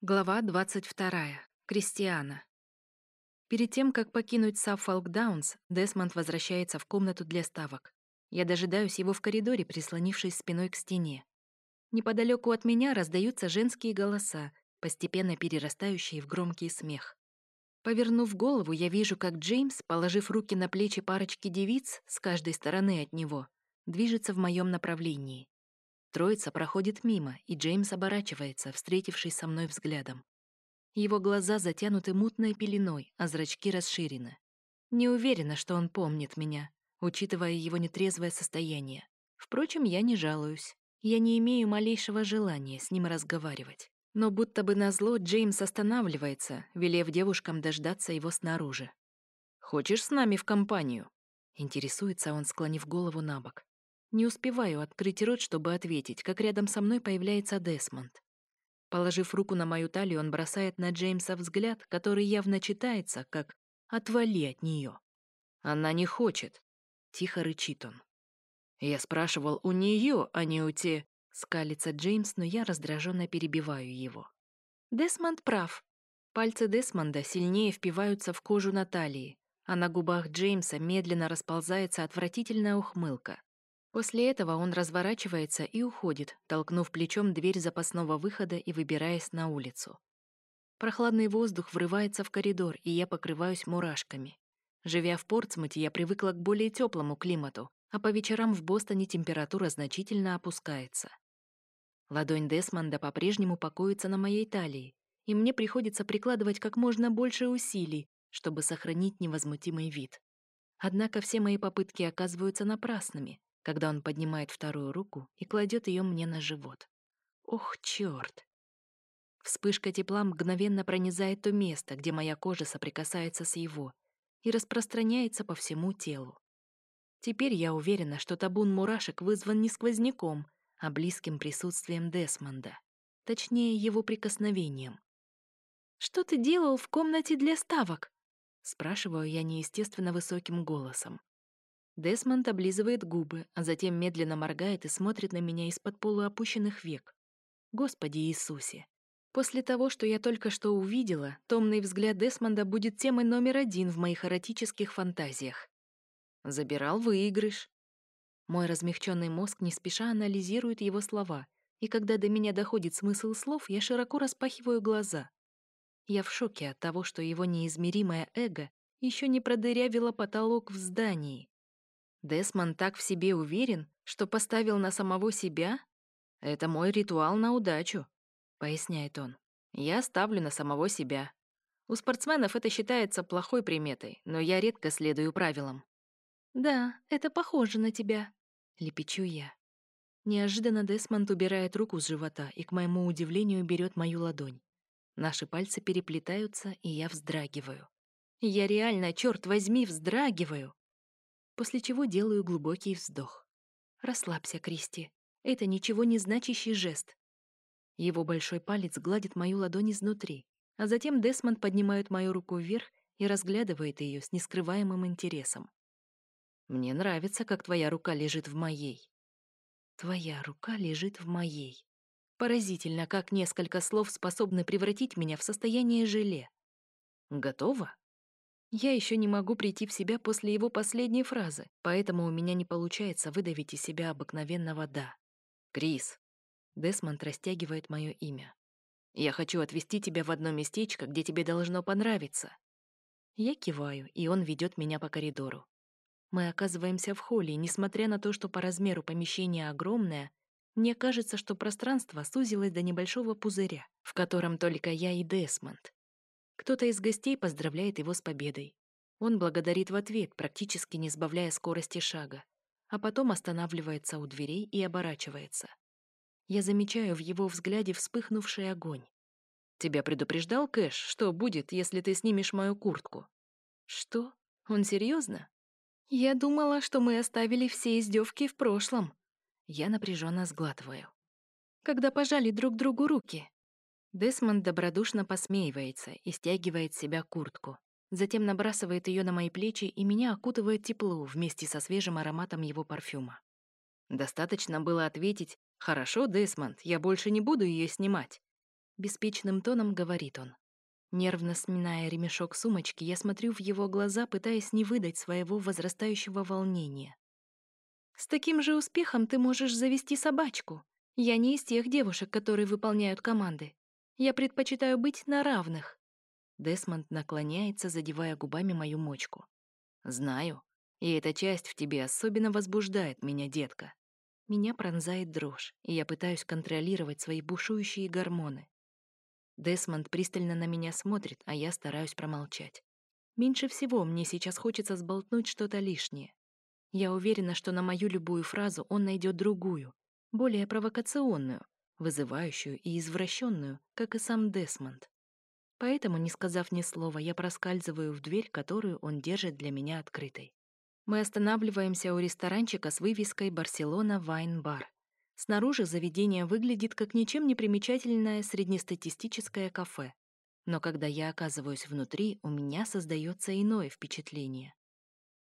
Глава 22. Кристиана. Перед тем, как покинуть Саффолк Даунс, Десмонд возвращается в комнату для ставок. Я дожидаюсь его в коридоре, прислонившись спиной к стене. Неподалеку от меня раздаются женские голоса, постепенно перерастающие в громкий смех. Повернув голову, я вижу, как Джеймс, положив руки на плечи парочки девиц с каждой стороны от него, движется в моем направлении. Троица проходит мимо, и Джеймс оборачивается, встретившись со мной взглядом. Его глаза затянуты мутной пеленой, а зрачки расширены. Не уверена, что он помнит меня, учитывая его нетрезвое состояние. Впрочем, я не жалуюсь. Я не имею малейшего желания с ним разговаривать. Но будто бы назло Джеймс останавливается, велев девушкам дождаться его снаружи. «Хочешь с нами в компанию?» Интересуется он, склонив голову на бок. Не успеваю открыть рот, чтобы ответить, как рядом со мной появляется Десмонд. Положив руку на мою талию, он бросает на Джеймса взгляд, который явно читается, как «отвали от нее». «Она не хочет», — тихо рычит он. «Я спрашивал у нее, а не у те...» — скалится Джеймс, но я раздраженно перебиваю его. Десмонд прав. Пальцы Десмонда сильнее впиваются в кожу Натальи, а на губах Джеймса медленно расползается отвратительная ухмылка. После этого он разворачивается и уходит, толкнув плечом дверь запасного выхода и выбираясь на улицу. Прохладный воздух врывается в коридор, и я покрываюсь мурашками. Живя в Портсмуте, я привыкла к более теплому климату, а по вечерам в Бостоне температура значительно опускается. Ладонь Десмонда по-прежнему покоится на моей талии, и мне приходится прикладывать как можно больше усилий, чтобы сохранить невозмутимый вид. Однако все мои попытки оказываются напрасными когда он поднимает вторую руку и кладет ее мне на живот. Ох, черт! Вспышка тепла мгновенно пронизает то место, где моя кожа соприкасается с его, и распространяется по всему телу. Теперь я уверена, что табун мурашек вызван не сквозняком, а близким присутствием Десмонда. Точнее, его прикосновением. «Что ты делал в комнате для ставок?» Спрашиваю я неестественно высоким голосом. Десмонд облизывает губы, а затем медленно моргает и смотрит на меня из-под полуопущенных век. Господи Иисусе! После того, что я только что увидела, томный взгляд Десмонда будет темой номер один в моих эротических фантазиях. Забирал выигрыш. Мой размягченный мозг не спеша анализирует его слова, и когда до меня доходит смысл слов, я широко распахиваю глаза. Я в шоке от того, что его неизмеримое эго еще не продырявило потолок в здании. Десмон так в себе уверен, что поставил на самого себя? Это мой ритуал на удачу, поясняет он. Я ставлю на самого себя. У спортсменов это считается плохой приметой, но я редко следую правилам. Да, это похоже на тебя, лепечу я. Неожиданно Десмонд убирает руку с живота и, к моему удивлению, берет мою ладонь. Наши пальцы переплетаются, и я вздрагиваю. Я реально, черт возьми, вздрагиваю после чего делаю глубокий вздох. «Расслабься, Кристи. Это ничего не значащий жест». Его большой палец гладит мою ладонь изнутри, а затем Десмонд поднимает мою руку вверх и разглядывает ее с нескрываемым интересом. «Мне нравится, как твоя рука лежит в моей». «Твоя рука лежит в моей». Поразительно, как несколько слов способны превратить меня в состояние желе. «Готово?» Я еще не могу прийти в себя после его последней фразы, поэтому у меня не получается выдавить из себя обыкновенного «да». «Крис». Десмонд растягивает мое имя. «Я хочу отвезти тебя в одно местечко, где тебе должно понравиться». Я киваю, и он ведет меня по коридору. Мы оказываемся в холле, и несмотря на то, что по размеру помещение огромное, мне кажется, что пространство сузилось до небольшого пузыря, в котором только я и Десмонд. Кто-то из гостей поздравляет его с победой. Он благодарит в ответ, практически не сбавляя скорости шага, а потом останавливается у дверей и оборачивается. Я замечаю в его взгляде вспыхнувший огонь. «Тебя предупреждал Кэш, что будет, если ты снимешь мою куртку?» «Что? Он серьезно? Я думала, что мы оставили все издевки в прошлом». Я напряженно сглатываю. «Когда пожали друг другу руки?» Десмонд добродушно посмеивается и стягивает с себя куртку. Затем набрасывает ее на мои плечи, и меня окутывает тепло вместе со свежим ароматом его парфюма. Достаточно было ответить «Хорошо, Десмонд, я больше не буду ее снимать». Беспечным тоном говорит он. Нервно сминая ремешок сумочки, я смотрю в его глаза, пытаясь не выдать своего возрастающего волнения. «С таким же успехом ты можешь завести собачку. Я не из тех девушек, которые выполняют команды. Я предпочитаю быть на равных». Десмонд наклоняется, задевая губами мою мочку. «Знаю. И эта часть в тебе особенно возбуждает меня, детка». Меня пронзает дрожь, и я пытаюсь контролировать свои бушующие гормоны. Десмонд пристально на меня смотрит, а я стараюсь промолчать. Меньше всего мне сейчас хочется сболтнуть что-то лишнее. Я уверена, что на мою любую фразу он найдет другую, более провокационную, вызывающую и извращенную, как и сам Десмонд. Поэтому, не сказав ни слова, я проскальзываю в дверь, которую он держит для меня открытой. Мы останавливаемся у ресторанчика с вывеской «Барселона Вайн-бар». Снаружи заведение выглядит как ничем не примечательное среднестатистическое кафе. Но когда я оказываюсь внутри, у меня создается иное впечатление.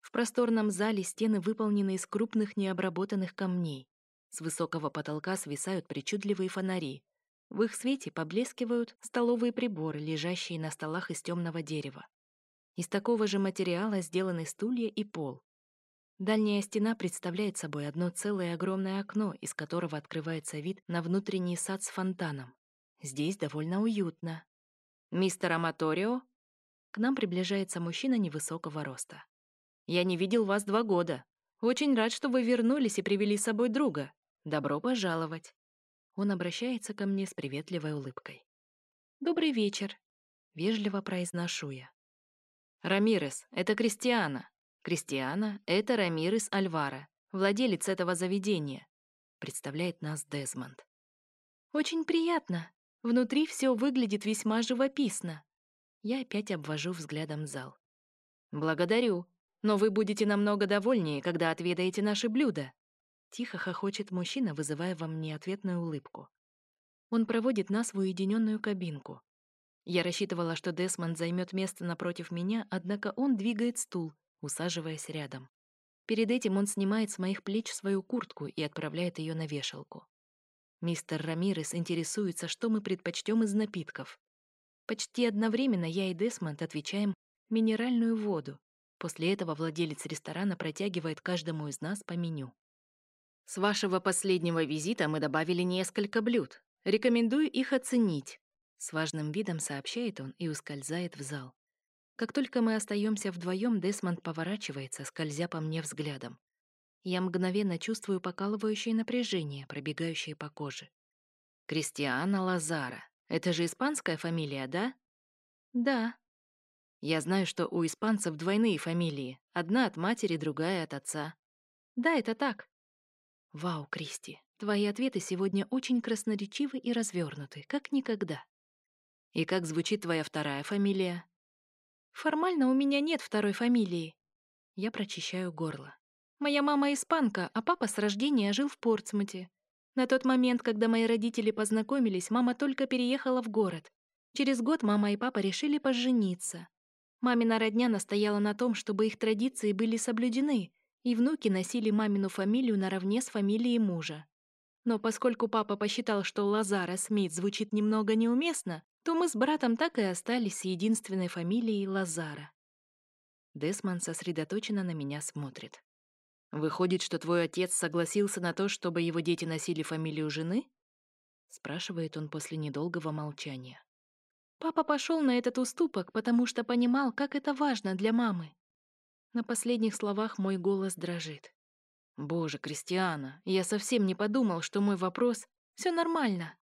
В просторном зале стены выполнены из крупных необработанных камней. С высокого потолка свисают причудливые фонари. В их свете поблескивают столовые приборы, лежащие на столах из темного дерева. Из такого же материала сделаны стулья и пол. Дальняя стена представляет собой одно целое огромное окно, из которого открывается вид на внутренний сад с фонтаном. Здесь довольно уютно. «Мистер Аматорио?» К нам приближается мужчина невысокого роста. «Я не видел вас два года. Очень рад, что вы вернулись и привели с собой друга. Добро пожаловать!» Он обращается ко мне с приветливой улыбкой. «Добрый вечер!» — вежливо произношу я. «Рамирес, это Кристиана!» Кристиана — это Рамирес Альвара, владелец этого заведения. Представляет нас Дезмонд. Очень приятно. Внутри все выглядит весьма живописно. Я опять обвожу взглядом зал. Благодарю, но вы будете намного довольнее, когда отведаете наши блюда. Тихо хохочет мужчина, вызывая во мне ответную улыбку. Он проводит нас в уединенную кабинку. Я рассчитывала, что Десмонд займет место напротив меня, однако он двигает стул, усаживаясь рядом. Перед этим он снимает с моих плеч свою куртку и отправляет ее на вешалку. Мистер Рамирес интересуется, что мы предпочтем из напитков. Почти одновременно я и Десмонд отвечаем «минеральную воду». После этого владелец ресторана протягивает каждому из нас по меню. «С вашего последнего визита мы добавили несколько блюд. Рекомендую их оценить», — с важным видом сообщает он и ускользает в зал. Как только мы остаемся вдвоем, Десмонд поворачивается, скользя по мне взглядом. Я мгновенно чувствую покалывающее напряжение, пробегающее по коже. Кристиана Лазара. Это же испанская фамилия, да? Да. Я знаю, что у испанцев двойные фамилии. Одна от матери, другая от отца. Да, это так. Вау, Кристи, твои ответы сегодня очень красноречивы и развернуты, как никогда. И как звучит твоя вторая фамилия? Формально у меня нет второй фамилии. Я прочищаю горло. Моя мама испанка, а папа с рождения жил в Портсмуте. На тот момент, когда мои родители познакомились, мама только переехала в город. Через год мама и папа решили пожениться. Мамина родня настояла на том, чтобы их традиции были соблюдены, и внуки носили мамину фамилию наравне с фамилией мужа. Но поскольку папа посчитал, что Лазара Смит звучит немного неуместно, то мы с братом так и остались с единственной фамилией Лазара. Десман сосредоточенно на меня смотрит. «Выходит, что твой отец согласился на то, чтобы его дети носили фамилию жены?» спрашивает он после недолгого молчания. Папа пошел на этот уступок, потому что понимал, как это важно для мамы. На последних словах мой голос дрожит. «Боже, Кристиана, я совсем не подумал, что мой вопрос...» «Все нормально»,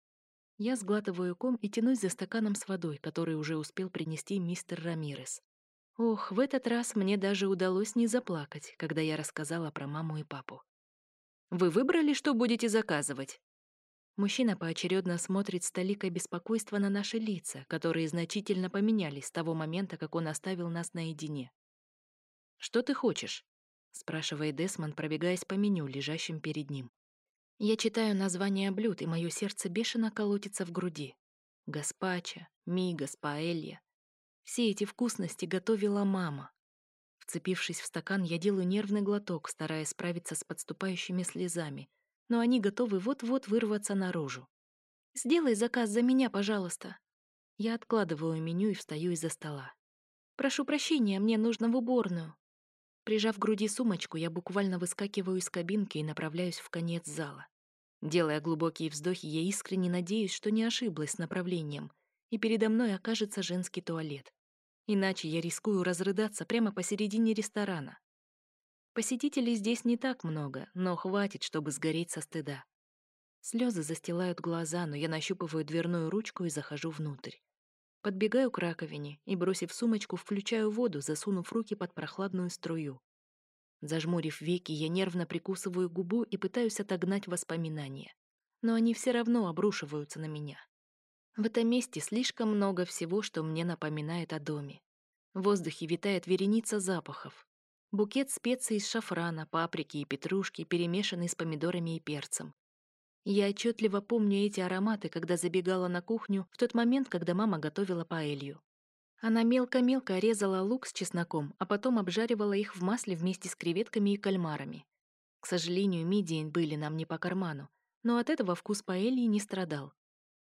я сглатываю ком и тянусь за стаканом с водой, который уже успел принести мистер Рамирес. Ох, в этот раз мне даже удалось не заплакать, когда я рассказала про маму и папу. «Вы выбрали, что будете заказывать?» Мужчина поочередно смотрит с толикой беспокойства на наши лица, которые значительно поменялись с того момента, как он оставил нас наедине. «Что ты хочешь?» — спрашивает Десмонд, пробегаясь по меню, лежащим перед ним. Я читаю названия блюд, и мое сердце бешено колотится в груди. Гаспачо, мигас, паэлья. Все эти вкусности готовила мама. Вцепившись в стакан, я делаю нервный глоток, стараясь справиться с подступающими слезами, но они готовы вот-вот вырваться наружу. Сделай заказ за меня, пожалуйста». Я откладываю меню и встаю из-за стола. «Прошу прощения, мне нужно в уборную». Прижав к груди сумочку, я буквально выскакиваю из кабинки и направляюсь в конец зала. Делая глубокие вздохи, я искренне надеюсь, что не ошиблась с направлением, и передо мной окажется женский туалет. Иначе я рискую разрыдаться прямо посередине ресторана. Посетителей здесь не так много, но хватит, чтобы сгореть со стыда. Слезы застилают глаза, но я нащупываю дверную ручку и захожу внутрь. Подбегаю к раковине и, бросив сумочку, включаю воду, засунув руки под прохладную струю. Зажмурив веки, я нервно прикусываю губу и пытаюсь отогнать воспоминания. Но они все равно обрушиваются на меня. В этом месте слишком много всего, что мне напоминает о доме. В воздухе витает вереница запахов. Букет специй из шафрана, паприки и петрушки, перемешанный с помидорами и перцем. Я отчетливо помню эти ароматы, когда забегала на кухню в тот момент, когда мама готовила паэлью. Она мелко-мелко резала лук с чесноком, а потом обжаривала их в масле вместе с креветками и кальмарами. К сожалению, мидии были нам не по карману, но от этого вкус паэльи не страдал.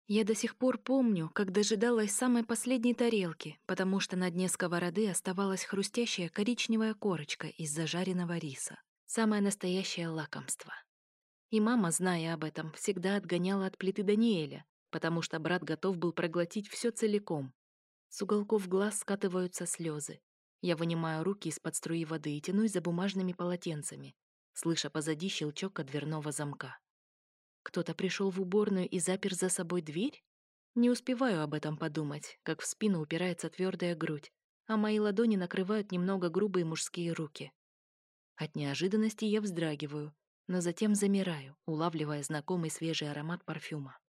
Я до сих пор помню, как дожидалась самой последней тарелки, потому что на дне сковороды оставалась хрустящая коричневая корочка из зажаренного риса. Самое настоящее лакомство. И мама, зная об этом, всегда отгоняла от плиты Даниэля, потому что брат готов был проглотить все целиком. С уголков глаз скатываются слезы. Я вынимаю руки из-под струи воды и тянусь за бумажными полотенцами, слыша позади щелчок от дверного замка. Кто-то пришел в уборную и запер за собой дверь? Не успеваю об этом подумать, как в спину упирается твердая грудь, а мои ладони накрывают немного грубые мужские руки. От неожиданности я вздрагиваю, но затем замираю, улавливая знакомый свежий аромат парфюма.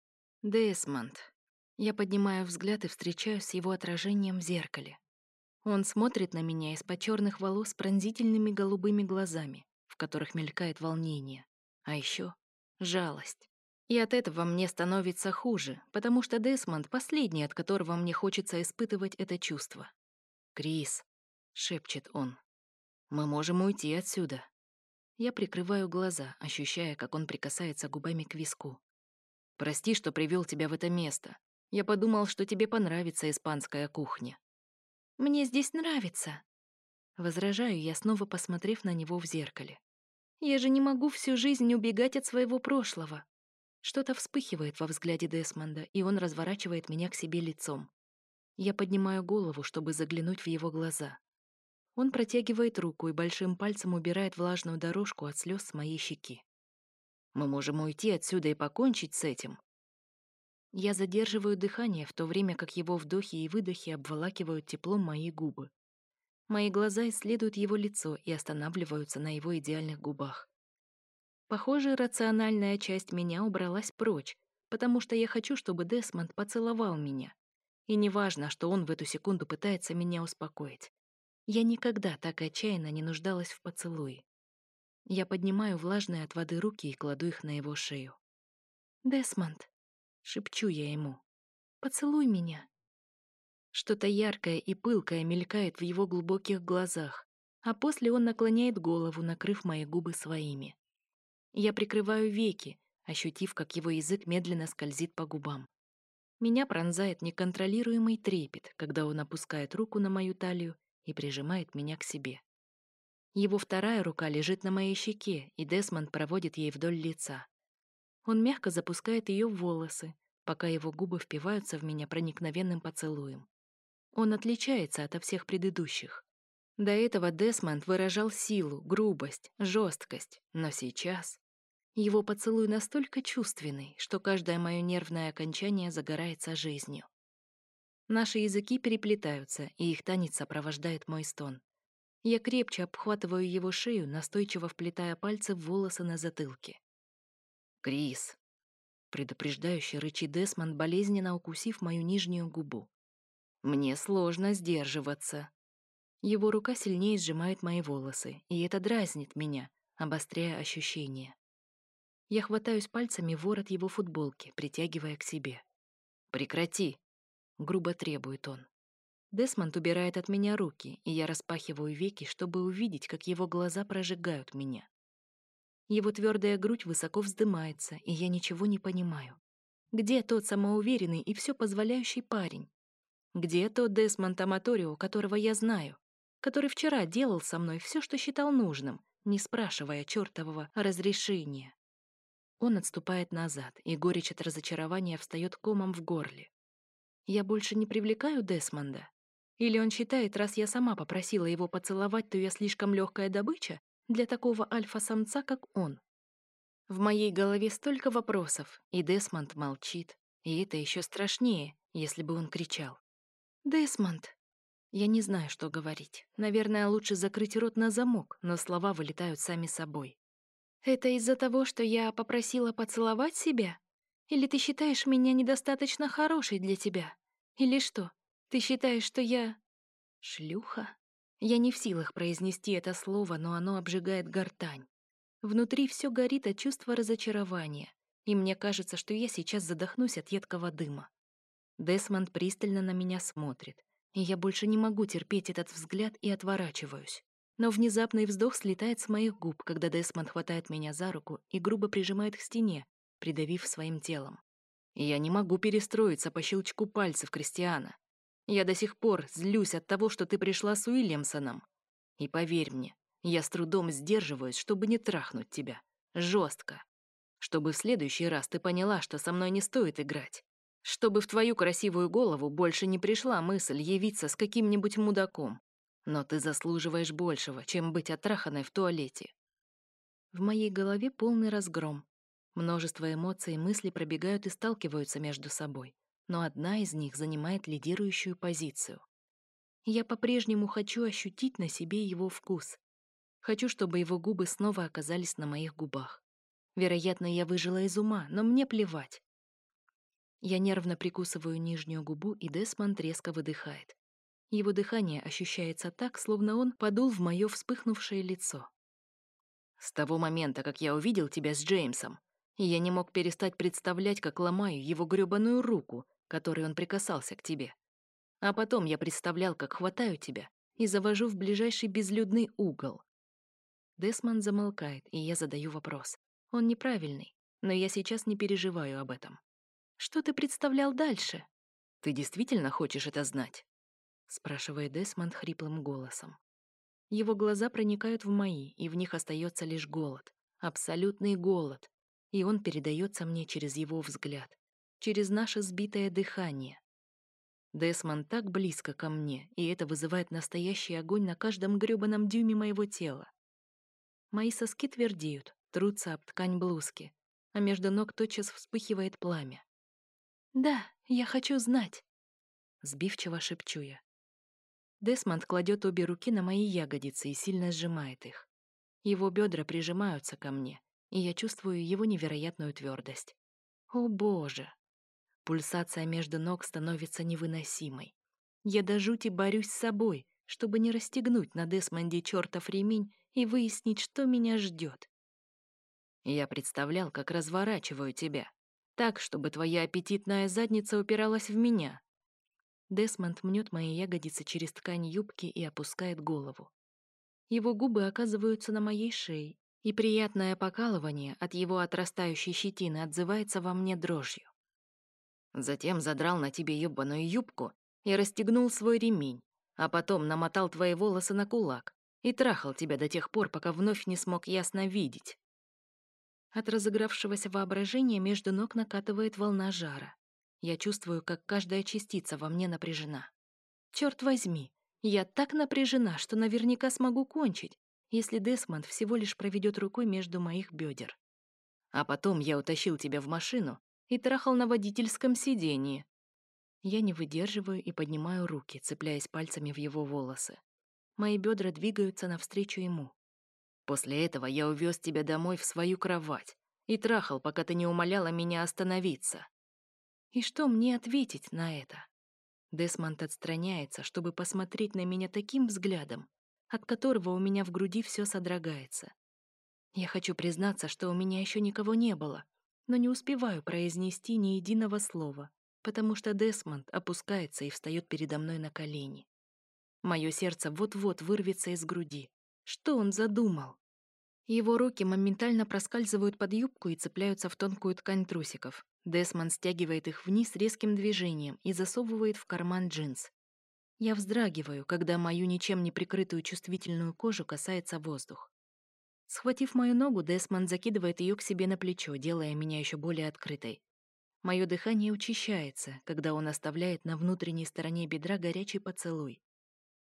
Десмонд. Я поднимаю взгляд и встречаюсь с его отражением в зеркале. Он смотрит на меня из-под черных волос с пронзительными голубыми глазами, в которых мелькает волнение. А еще жалость. И от этого мне становится хуже, потому что Десмонд — последний, от которого мне хочется испытывать это чувство. «Крис», — шепчет он, — «мы можем уйти отсюда». Я прикрываю глаза, ощущая, как он прикасается губами к виску. «Прости, что привел тебя в это место. Я подумал, что тебе понравится испанская кухня». «Мне здесь нравится», — возражаю я, снова посмотрев на него в зеркале. «Я же не могу всю жизнь убегать от своего прошлого». Что-то вспыхивает во взгляде Десмонда, и он разворачивает меня к себе лицом. Я поднимаю голову, чтобы заглянуть в его глаза. Он протягивает руку и большим пальцем убирает влажную дорожку от слез с моей щеки. «Мы можем уйти отсюда и покончить с этим». Я задерживаю дыхание, в то время как его вдохи и выдохи обволакивают теплом мои губы. Мои глаза исследуют его лицо и останавливаются на его идеальных губах. Похоже, рациональная часть меня убралась прочь, потому что я хочу, чтобы Десмонд поцеловал меня. И неважно, что он в эту секунду пытается меня успокоить. Я никогда так отчаянно не нуждалась в поцелуе. Я поднимаю влажные от воды руки и кладу их на его шею. «Десмонд», — шепчу я ему, — «поцелуй меня». Что-то яркое и пылкое мелькает в его глубоких глазах, а после он наклоняет голову, накрыв мои губы своими. Я прикрываю веки, ощутив, как его язык медленно скользит по губам. Меня пронзает неконтролируемый трепет, когда он опускает руку на мою талию и прижимает меня к себе. Его вторая рука лежит на моей щеке, и Десмонд проводит ей вдоль лица. Он мягко запускает ее в волосы, пока его губы впиваются в меня проникновенным поцелуем. Он отличается от всех предыдущих. До этого Десмонд выражал силу, грубость, жесткость, но сейчас его поцелуй настолько чувственный, что каждое мое нервное окончание загорается жизнью. Наши языки переплетаются, и их танец сопровождает мой стон. Я крепче обхватываю его шею, настойчиво вплетая пальцы в волосы на затылке. «Крис!» — предупреждающе рычит Десмонд, болезненно укусив мою нижнюю губу. «Мне сложно сдерживаться». Его рука сильнее сжимает мои волосы, и это дразнит меня, обостряя ощущения. Я хватаюсь пальцами ворот его футболки, притягивая к себе. «Прекрати!» Грубо требует он. Десмонд убирает от меня руки, и я распахиваю веки, чтобы увидеть, как его глаза прожигают меня. Его твердая грудь высоко вздымается, и я ничего не понимаю. Где тот самоуверенный и все позволяющий парень? Где тот Десмонд Аматорио, которого я знаю, который вчера делал со мной все, что считал нужным, не спрашивая чертового разрешения? Он отступает назад, и горечь от разочарования встает комом в горле. Я больше не привлекаю Десмонда? Или он считает, раз я сама попросила его поцеловать, то я слишком легкая добыча для такого альфа-самца, как он? В моей голове столько вопросов, и Десмонд молчит. И это еще страшнее, если бы он кричал. «Десмонд!» Я не знаю, что говорить. Наверное, лучше закрыть рот на замок, но слова вылетают сами собой. «Это из-за того, что я попросила поцеловать себя? Или ты считаешь меня недостаточно хорошей для тебя? Или что, ты считаешь, что я... шлюха? Я не в силах произнести это слово, но оно обжигает гортань. Внутри все горит от чувства разочарования, и мне кажется, что я сейчас задохнусь от едкого дыма. Десмонд пристально на меня смотрит, и я больше не могу терпеть этот взгляд и отворачиваюсь. Но внезапный вздох слетает с моих губ, когда Десмонд хватает меня за руку и грубо прижимает к стене, придавив своим телом. Я не могу перестроиться по щелчку пальцев Кристиана. Я до сих пор злюсь от того, что ты пришла с Уильямсоном. И поверь мне, я с трудом сдерживаюсь, чтобы не трахнуть тебя. Жестко. Чтобы в следующий раз ты поняла, что со мной не стоит играть. Чтобы в твою красивую голову больше не пришла мысль явиться с каким-нибудь мудаком. Но ты заслуживаешь большего, чем быть оттраханной в туалете. В моей голове полный разгром. Множество эмоций и мыслей пробегают и сталкиваются между собой но одна из них занимает лидирующую позицию. Я по-прежнему хочу ощутить на себе его вкус. Хочу, чтобы его губы снова оказались на моих губах. Вероятно, я выжила из ума, но мне плевать. Я нервно прикусываю нижнюю губу, и Десмонд резко выдыхает. Его дыхание ощущается так, словно он подул в мое вспыхнувшее лицо. «С того момента, как я увидел тебя с Джеймсом, я не мог перестать представлять, как ломаю его грёбаную руку, которой он прикасался к тебе. А потом я представлял, как хватаю тебя и завожу в ближайший безлюдный угол. Десмонд замолкает, и я задаю вопрос. Он неправильный, но я сейчас не переживаю об этом. Что ты представлял дальше? Ты действительно хочешь это знать? спрашивает Десмонд хриплым голосом. Его глаза проникают в мои, и в них остается лишь голод, абсолютный голод, и он передается мне через его взгляд через наше сбитое дыхание. Десмон так близко ко мне, и это вызывает настоящий огонь на каждом грёбаном дюйме моего тела. Мои соски твердеют, трутся об ткань блузки, а между ног тотчас вспыхивает пламя. «Да, я хочу знать», — сбивчиво шепчу я. Десмонд кладет обе руки на мои ягодицы и сильно сжимает их. Его бедра прижимаются ко мне, и я чувствую его невероятную твердость. О боже! Пульсация между ног становится невыносимой. Я до жути борюсь с собой, чтобы не расстегнуть на Десмонде чертов ремень и выяснить, что меня ждет. Я представлял, как разворачиваю тебя, так, чтобы твоя аппетитная задница упиралась в меня. Десмонд мнет мои ягодицы через ткань юбки и опускает голову. Его губы оказываются на моей шее, и приятное покалывание от его отрастающей щетины отзывается во мне дрожью. Затем задрал на тебе ёбаную юбку и расстегнул свой ремень, а потом намотал твои волосы на кулак и трахал тебя до тех пор, пока вновь не смог ясно видеть. От разыгравшегося воображения между ног накатывает волна жара. Я чувствую, как каждая частица во мне напряжена. Черт возьми, я так напряжена, что наверняка смогу кончить, если Десмонд всего лишь проведет рукой между моих бедер. А потом я утащил тебя в машину и трахал на водительском сидении. Я не выдерживаю и поднимаю руки, цепляясь пальцами в его волосы. Мои бедра двигаются навстречу ему. После этого я увез тебя домой в свою кровать и трахал, пока ты не умоляла меня остановиться. И что мне ответить на это? Десмонд отстраняется, чтобы посмотреть на меня таким взглядом, от которого у меня в груди все содрогается. Я хочу признаться, что у меня еще никого не было, но не успеваю произнести ни единого слова, потому что Десмонд опускается и встает передо мной на колени. Мое сердце вот-вот вырвется из груди. Что он задумал? Его руки моментально проскальзывают под юбку и цепляются в тонкую ткань трусиков, Десмон стягивает их вниз резким движением и засовывает в карман джинс. Я вздрагиваю, когда мою ничем не прикрытую чувствительную кожу касается воздух. Схватив мою ногу, Десмонд закидывает ее к себе на плечо, делая меня еще более открытой. Мое дыхание учащается, когда он оставляет на внутренней стороне бедра горячий поцелуй.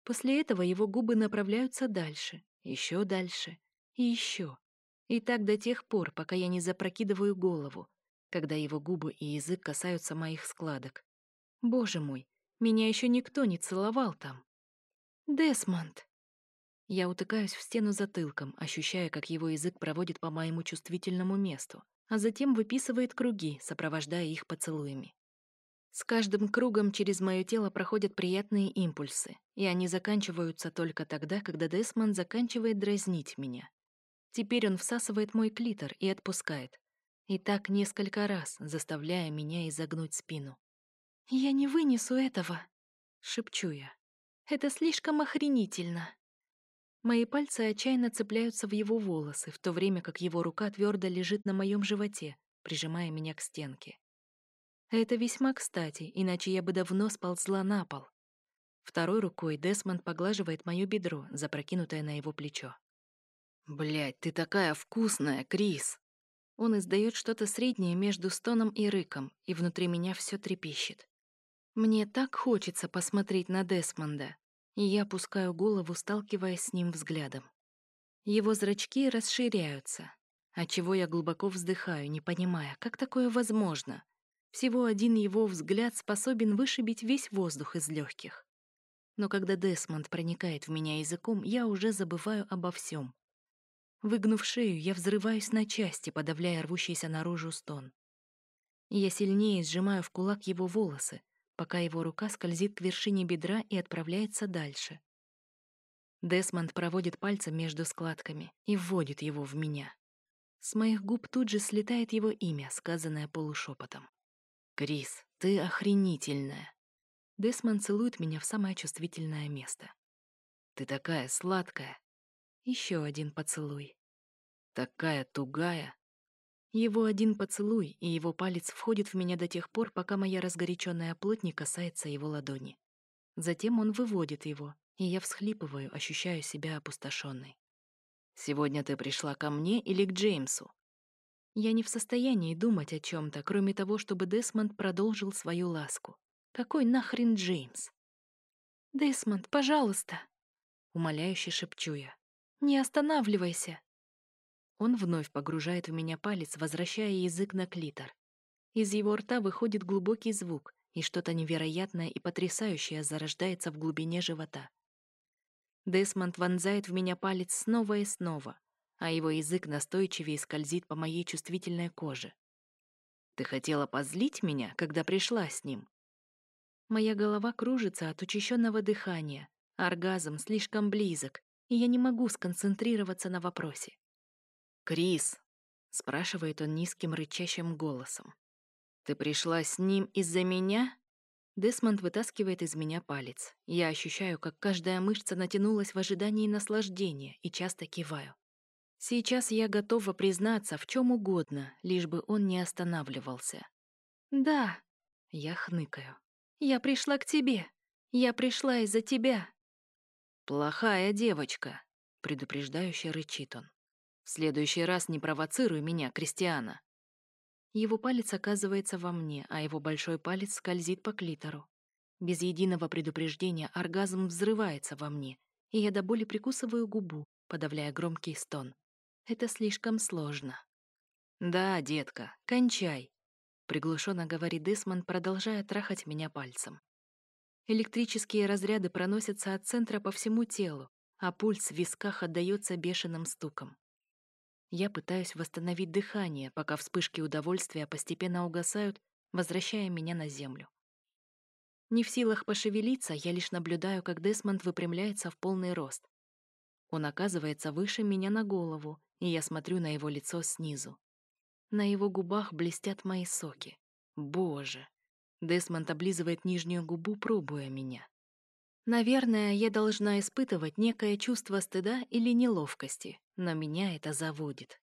После этого его губы направляются дальше, еще дальше и еще. И так до тех пор, пока я не запрокидываю голову, когда его губы и язык касаются моих складок. Боже мой, меня еще никто не целовал там. Десмонд. Я утыкаюсь в стену затылком, ощущая, как его язык проводит по моему чувствительному месту, а затем выписывает круги, сопровождая их поцелуями. С каждым кругом через мое тело проходят приятные импульсы, и они заканчиваются только тогда, когда Десмонд заканчивает дразнить меня. Теперь он всасывает мой клитор и отпускает, и так несколько раз, заставляя меня изогнуть спину. «Я не вынесу этого», — шепчу я. «Это слишком охренительно». Мои пальцы отчаянно цепляются в его волосы, в то время как его рука твердо лежит на моем животе, прижимая меня к стенке. Это весьма кстати, иначе я бы давно сползла на пол. Второй рукой Десмонд поглаживает мое бедро, запрокинутое на его плечо. Блядь, ты такая вкусная, Крис!» Он издает что-то среднее между стоном и рыком, и внутри меня все трепещет. Мне так хочется посмотреть на Десмонда, и я опускаю голову, сталкиваясь с ним взглядом. Его зрачки расширяются, отчего я глубоко вздыхаю, не понимая, как такое возможно. Всего один его взгляд способен вышибить весь воздух из легких. Но когда Десмонд проникает в меня языком, я уже забываю обо всем. Выгнув шею, я взрываюсь на части, подавляя рвущийся наружу стон. Я сильнее сжимаю в кулак его волосы, пока его рука скользит к вершине бедра и отправляется дальше. Десмонд проводит пальцем между складками и вводит его в меня. С моих губ тут же слетает его имя, сказанное полушепотом. «Крис, ты охренительная!» Десмонд целует меня в самое чувствительное место. «Ты такая сладкая!» Еще один поцелуй. Такая тугая. Его один поцелуй, и его палец входит в меня до тех пор, пока моя разгоряченная плоть не касается его ладони. Затем он выводит его, и я всхлипываю, ощущаю себя опустошенной. «Сегодня ты пришла ко мне или к Джеймсу?» Я не в состоянии думать о чем-то, кроме того, чтобы Десмонд продолжил свою ласку. Какой нахрен Джеймс? «Десмонд, пожалуйста!» Умоляюще шепчу я. Не останавливайся!» Он вновь погружает в меня палец, возвращая язык на клитор. Из его рта выходит глубокий звук, и что-то невероятное и потрясающее зарождается в глубине живота. Десмонд вонзает в меня палец снова и снова, а его язык настойчивее скользит по моей чувствительной коже. «Ты хотела позлить меня, когда пришла с ним?» Моя голова кружится от учащенного дыхания, оргазм слишком близок, и я не могу сконцентрироваться на вопросе. «Крис», — спрашивает он низким рычащим голосом, «ты пришла с ним из-за меня?» Десмонд вытаскивает из меня палец. Я ощущаю, как каждая мышца натянулась в ожидании наслаждения и часто киваю. Сейчас я готова признаться в чем угодно, лишь бы он не останавливался. «Да», — я хныкаю. «Я пришла к тебе. Я пришла из-за тебя». «Плохая девочка», — предупреждающе рычит он. «В следующий раз не провоцируй меня, Кристиана». Его палец оказывается во мне, а его большой палец скользит по клитору. Без единого предупреждения оргазм взрывается во мне, и я до боли прикусываю губу, подавляя громкий стон. Это слишком сложно. «Да, детка, кончай», — приглушенно говорит Десмон, продолжая трахать меня пальцем. Электрические разряды проносятся от центра по всему телу, а пульс в висках отдаётся бешеным стуком. Я пытаюсь восстановить дыхание, пока вспышки удовольствия постепенно угасают, возвращая меня на землю. Не в силах пошевелиться, я лишь наблюдаю, как Десмонд выпрямляется в полный рост. Он оказывается выше меня на голову, и я смотрю на его лицо снизу. На его губах блестят мои соки. Боже! Десмонд облизывает нижнюю губу, пробуя меня. Наверное, я должна испытывать некое чувство стыда или неловкости, но меня это заводит.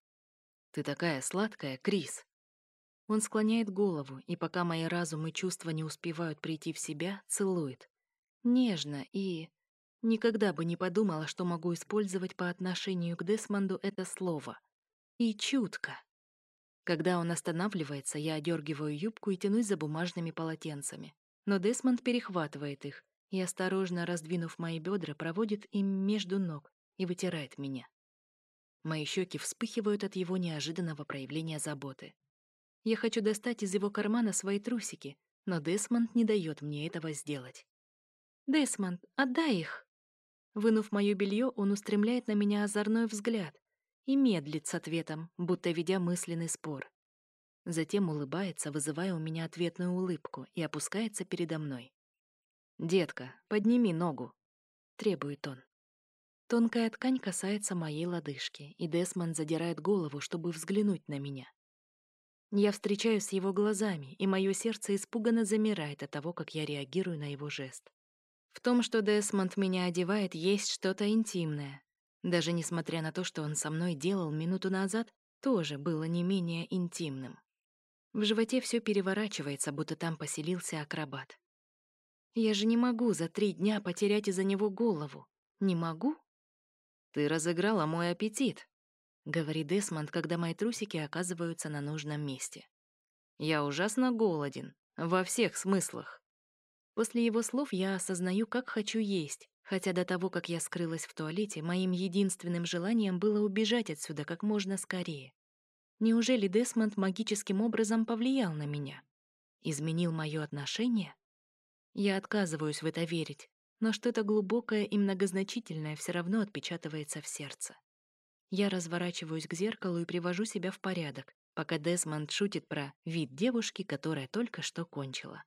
Ты такая сладкая, Крис. Он склоняет голову, и пока мои разум и чувства не успевают прийти в себя, целует. Нежно и... Никогда бы не подумала, что могу использовать по отношению к Десмонду это слово. И чутко. Когда он останавливается, я одергиваю юбку и тянусь за бумажными полотенцами. Но Десмонд перехватывает их и, осторожно раздвинув мои бедра, проводит им между ног и вытирает меня. Мои щеки вспыхивают от его неожиданного проявления заботы. Я хочу достать из его кармана свои трусики, но Десмонд не дает мне этого сделать. «Десмонд, отдай их!» Вынув мое белье, он устремляет на меня озорной взгляд и медлит с ответом, будто ведя мысленный спор. Затем улыбается, вызывая у меня ответную улыбку, и опускается передо мной. «Детка, подними ногу», — требует он. Тонкая ткань касается моей лодыжки, и Десмонд задирает голову, чтобы взглянуть на меня. Я встречаюсь с его глазами, и мое сердце испуганно замирает от того, как я реагирую на его жест. В том, что Десмонд меня одевает, есть что-то интимное. Даже несмотря на то, что он со мной делал минуту назад, тоже было не менее интимным. В животе все переворачивается, будто там поселился акробат. Я же не могу за три дня потерять из-за него голову. Не могу? Ты разыграла мой аппетит, говорит Десмонд, когда мои трусики оказываются на нужном месте. Я ужасно голоден, во всех смыслах. После его слов я осознаю, как хочу есть, хотя до того, как я скрылась в туалете, моим единственным желанием было убежать отсюда как можно скорее. Неужели Десмонд магическим образом повлиял на меня? Изменил мое отношение? Я отказываюсь в это верить, но что-то глубокое и многозначительное все равно отпечатывается в сердце. Я разворачиваюсь к зеркалу и привожу себя в порядок, пока Десмонд шутит про вид девушки, которая только что кончила.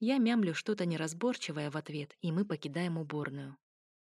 Я мямлю что-то неразборчивое в ответ, и мы покидаем уборную.